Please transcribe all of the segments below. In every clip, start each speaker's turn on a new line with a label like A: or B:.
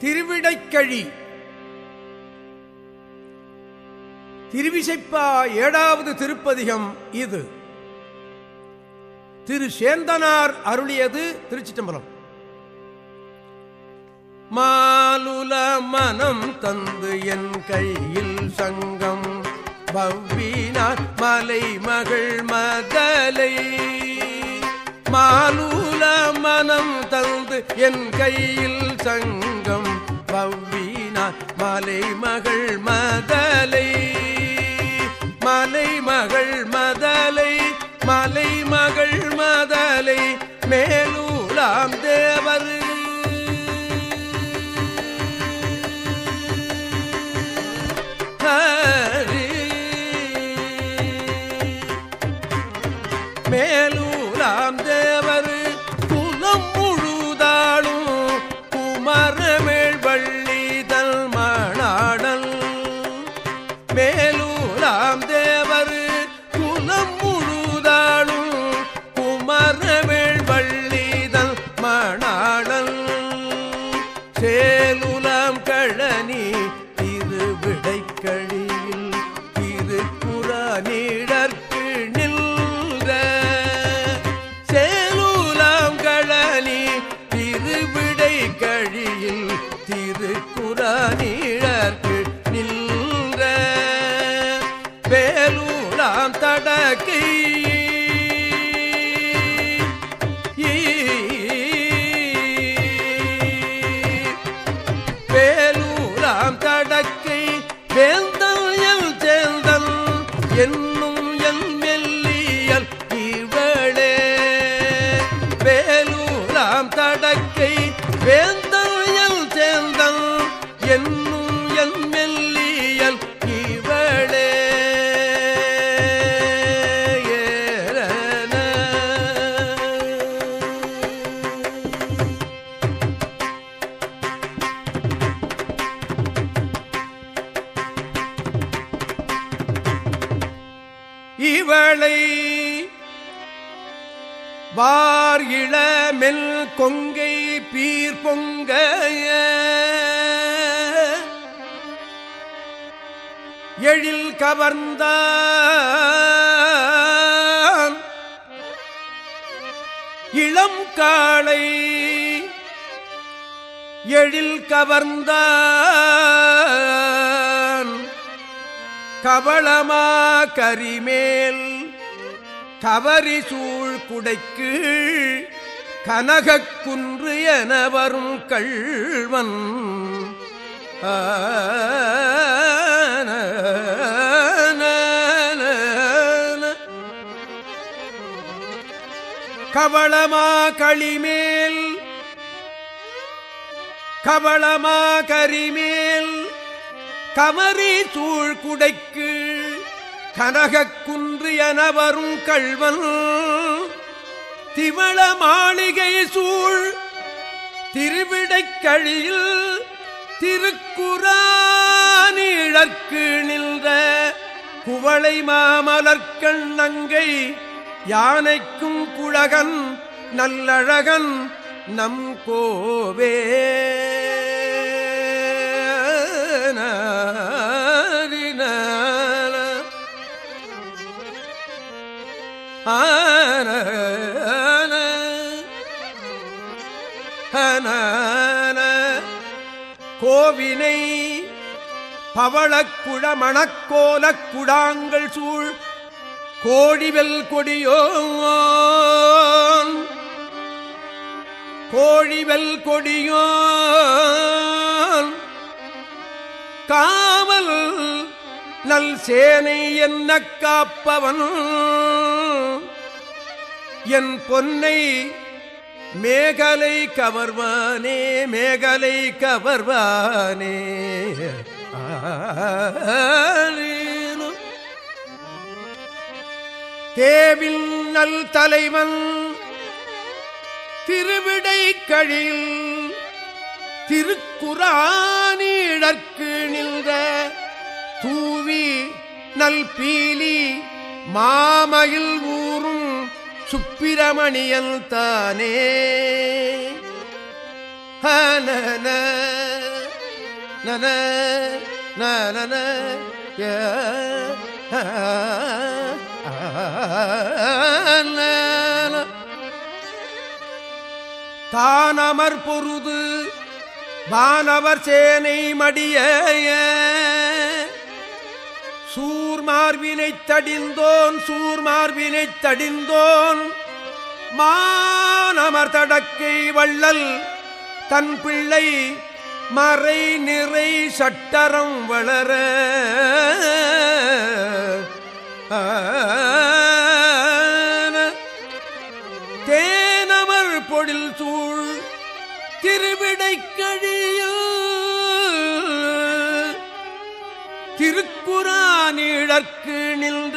A: திருவிடைக்கழி. திருவிசைப்பா ஏழாவது திருப்பதிகம் இது. திரு சேந்தனார் அருளியது திருச்சிட்டம்பலம் மாலுல மனம் தந்து என் கையில் சங்கம். பவ்வினார் மலை மகள் மதலை. மாலுல மனம் தந்து என் கையில் சங்கம். பவ்வினார் மலை மகள் மதலை மலை மகள் மதலை மலை மகள் மதலை மேலூலாம் தேவர் ஹரி. மேலூலாம் தேவர் குலம் முழுதாளும் குமரமே திருக்குறானிடற்கு எழில் கவர்ந்த இளம் காளை எழில் கவர்ந்த கவளமா கரிமேல் கவரி சூழ் குடைக்கு கனகக் குன்று என வரும் கள்வன். ஆ. கவளமா களிமேல் கவளமா கரிமேல் கமரி சூழ் குடைக்கு கனகக் குன்று என வரும் கள்வன் திவள மாளிகை சூழ் திருவிடைக்கழியில் திருக்குறானிழற்கு நின்ற குவளை மாமலர்கண் நங்கை யானைக்கும் குழகன் நல்லழகன் நம் கோவே. கோவினை பவளக்குழ மணக்கோலக் குடாங்கள் சூழ் கோழிவெல் கொடியோ கோழிவெல் கொடியோ காவல் நல் சேனை என்ன காப்பவன் என் பொன்னை மேகலை கவர்வானே மேகலை கவர்வானே ஆ தேவில் நல் தலைவன் திருவிடை கழில் திருக்குறானீழற்கு நின்ற தூவி நல் பீலி மாமயில் ஊறும் சுப்பிரமணியன் தானே. ஹனன நன நன ஏ, தானமர் பொருது வானவர் சேனை மடிய சூர்மார்பினைத் தடிந்தோன் சூர்மார்பினைத் தடிந்தோன் மானமர் தடக்கை வள்ளல் தன் பிள்ளை மறை நிறை சட்டரம் வளர ஆன.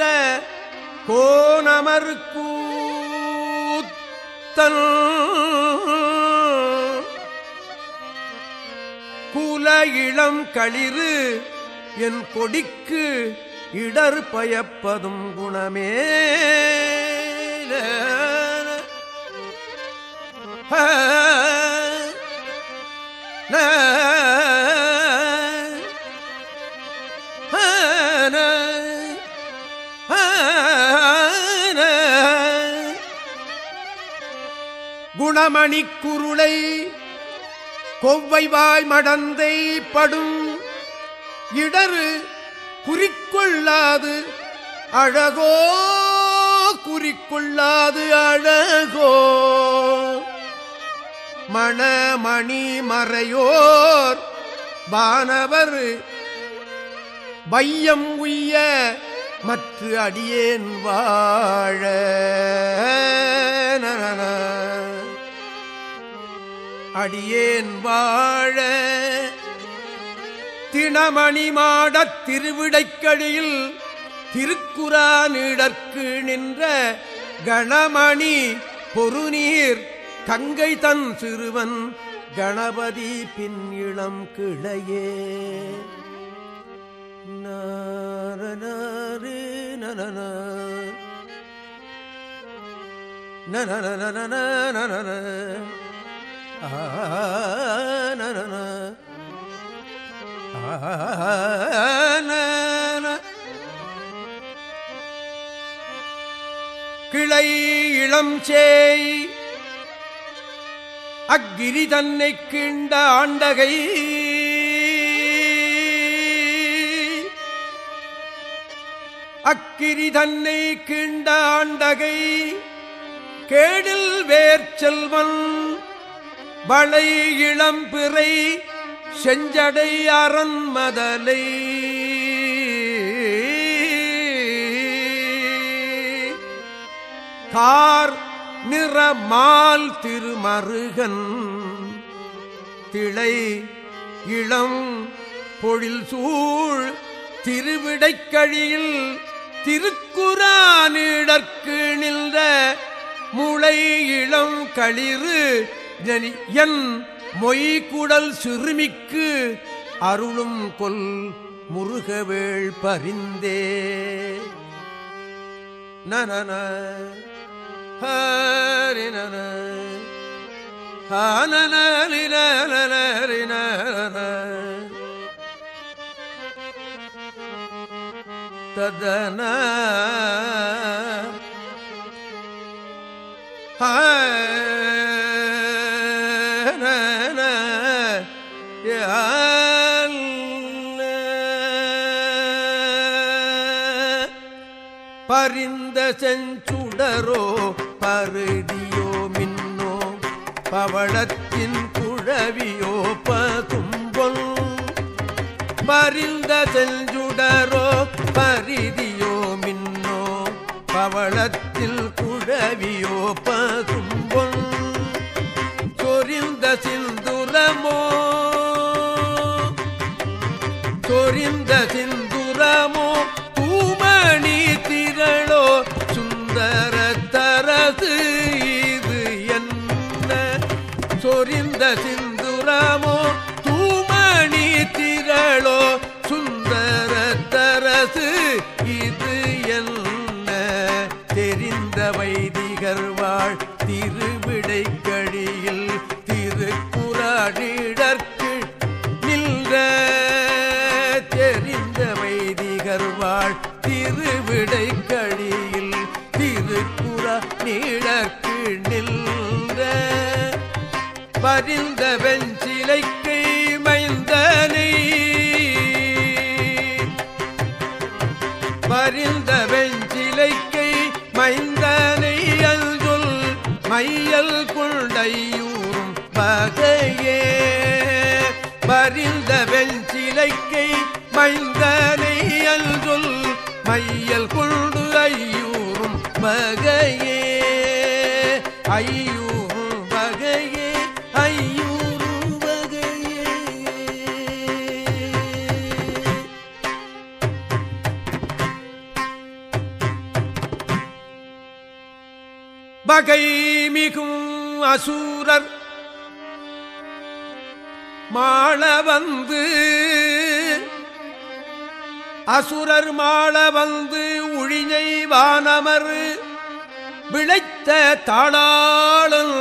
A: நின்ற கோணமர் கூத்தல் குல இளம் களிறு என் கொடிக்கு இடர் பயப்பதும் குணமே குணமணி குருளை கொவ்வைவாய் மடந்தை படும். இடரு குறிக்கொள்ளாது அழகோ குறிக்கொள்ளாது அழகோ. மணமணி மறையோர் வானவர் வையம் உய்ய மற்ற அடியேன் வாழ. அடியேன் வாழ திணமணி மாடத் திருவிடைக்கடியில் திருக்குறானிடற்கு நின்ற கணமணி பொருநீர் கங்கை தன் சிறுவன் கணபதி பின் இளம் கிளையே நாரனாரே நனன. நனனனனன நனன. ஆ, நனன. கிளை இளம் சேய் அக்கிரி தன்னை கிண்ட ஆண்டகை. அக்கிரி தன்னை கிண்ட ஆண்டகை கேடில் வேர் செல்வன் வளை இளம்பிறை செஞ்சடை அரண்மதலை கார் நிறமால் திருமருகன் திளை இளம் பொழில் சூழ் திருவிடைக்கழியில் திருக்குறானிடற்கு நின்ற முளை இளம் களிறு என் மொய்குடல் சிறுமிக்கு அருளும் கொல் முருகவேள் பரிந்தே. நனன ததன ஹ பரிந்த செஞ்சுடரோ பருடியோ மின்னோ பவளத்தின் குழவியோ பதும்பொல் பரிந்த செஞ்சுடரோ பரிதியோ மின்னோ பவளத்தில் குழவியோ பதும்பொல் சொரிந்த சிந்துரமோ சொரிந்த சிந்துரமோ வாழ் திருவிடை கழியில் திருக்குற நீழற்கு நின்ற பரிந்த வெஞ்சிலைக்கு மைந்தனை. பரிந்த வெஞ்சிலைக்கு மைந்தனை அல்சொல் மையல் கொண்டையூரும் பகையே. பரிந்த வெஞ்சிலைக்கை மைந்தனை மையல் கொண்டு ஐயூரும் மகையே ஐயூரும் மகையே ஐயூரும் மகையே பகை மிகும் அசூரர் மாள வந்து அசுரர் மாள வந்து உழிஞை வானமர் விளைத்த தாளாளன்.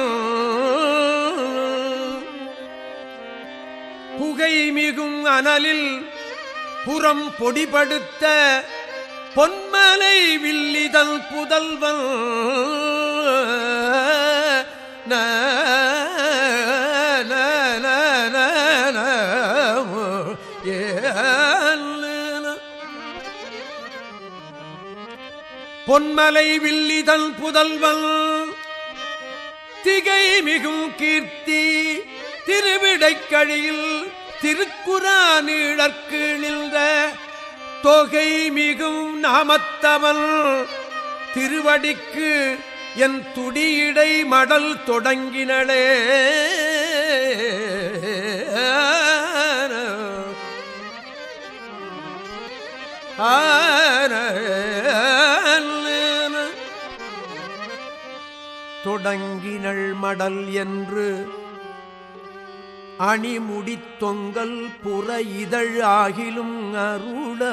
A: புகை மிகும் அனலில் புறம் பொடிபடுத்த பொன்மலை வில்லிதல் புதல்வன். ந, ஏ, பொன்மலை வில்லிதல் புதல்வன். திகை மிகும் கீர்த்தி திருவிடைக்கழியில் திருக்குறானீழற்கு நின்ற தொகை மிகும் நாமத்தவன். திருவடிக்கு என் துடியிடை மடல் தொடங்கினளே. தொடங்கினள் மடல் என்று. அணிமுடித் தொங்கல் புற இதழ் ஆகிலும் அருள.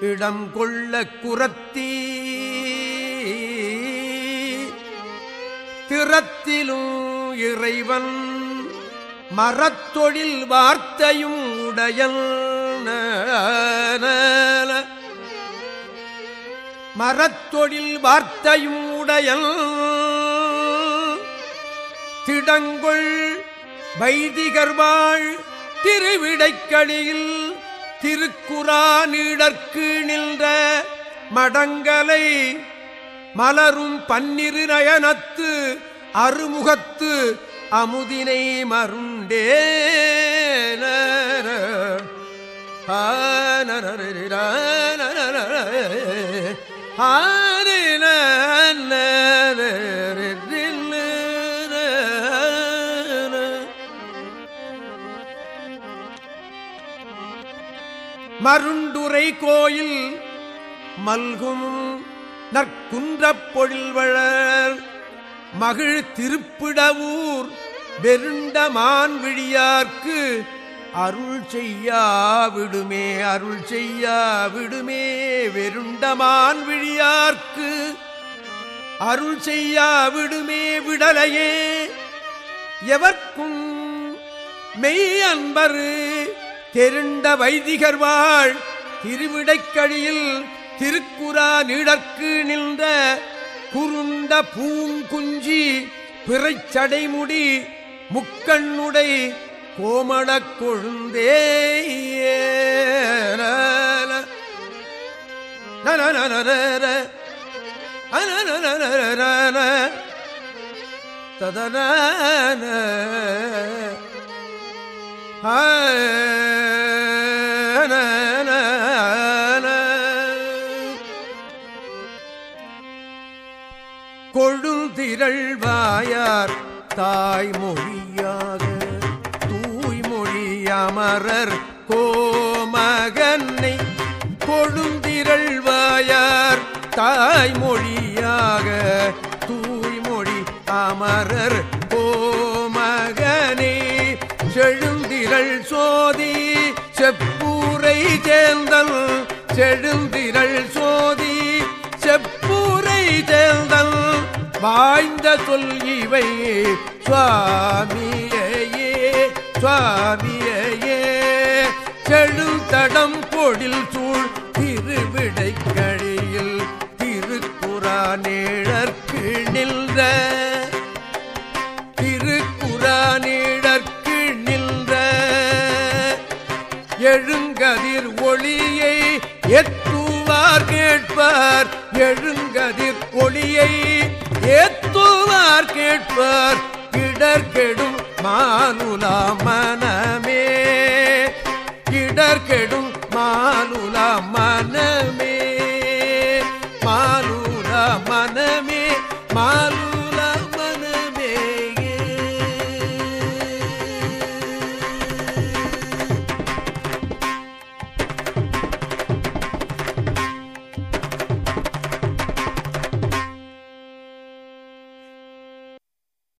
A: இடம் கொள்ள குரத்தி. திறத்திலும் இறைவன் மரத்தொழில் வார்த்தையும் உடையல். மரத்தொழில் வார்த்தையும் உடையல். திடங்கொள் வைதிகர்வாள் திருவிடைக்களியில் திருக்குறானிடற்கு நின்ற மடங்கலை மலரும் பன்னிரு நயனத்து அருமுகத்து அமுதினை மருண்டே. மருண்டுரை கோயில் மல்கும் நற்குன்றப் பொழில்வழர். மகிழ் திருப்பிடவூர் வெருண்டமான் விழியார்க்கு அருள் செய்யா விடுமே அருள் செய்யா விடுமே வெருண்டமான் விழியார்க்கு. அருள் செய்யா விடுமே விடலையே எவர்க்கும் மெய் அன்பரு தெருண்ட வைதிகர் வாழ் திருவிடைக்கழியில் திருக்குறா நிழற்கு நின்ற குருண்ட பூங்குஞ்சி பிறைச்சடைமுடி முக்கண்ணுடை கோமளக் கொழுந்தே நனநனரர, அனனனனரன, ததனன, ஆனனன. தாய்மொழியாக அமரர் கோமகன்னை கொழுந்திரள்வாயார். தாய்மொழியாக தூய்மொழி அமரர் கோமகனே. செழுந்திரள் சோதி செப்பூரை சேர்ந்தல். செழுந்திரள் சோதி செப்பூரை சேர்ந்தல். வாய்ந்த சொல் இவை சுவாமியே சுவாமியே. திருவடில் சூழ் திருவிடை கழியில் திருக்குறானேழற்கு நின்ற திருக்குறானேழற்கு நின்ற எழுங்கதிர் ஒளியை எத்துவார் கேட்பார். எழுங்கதிர் ஒளியை ஏத்துவார் கேட்பார். கிடர்கெடும் மானுலாம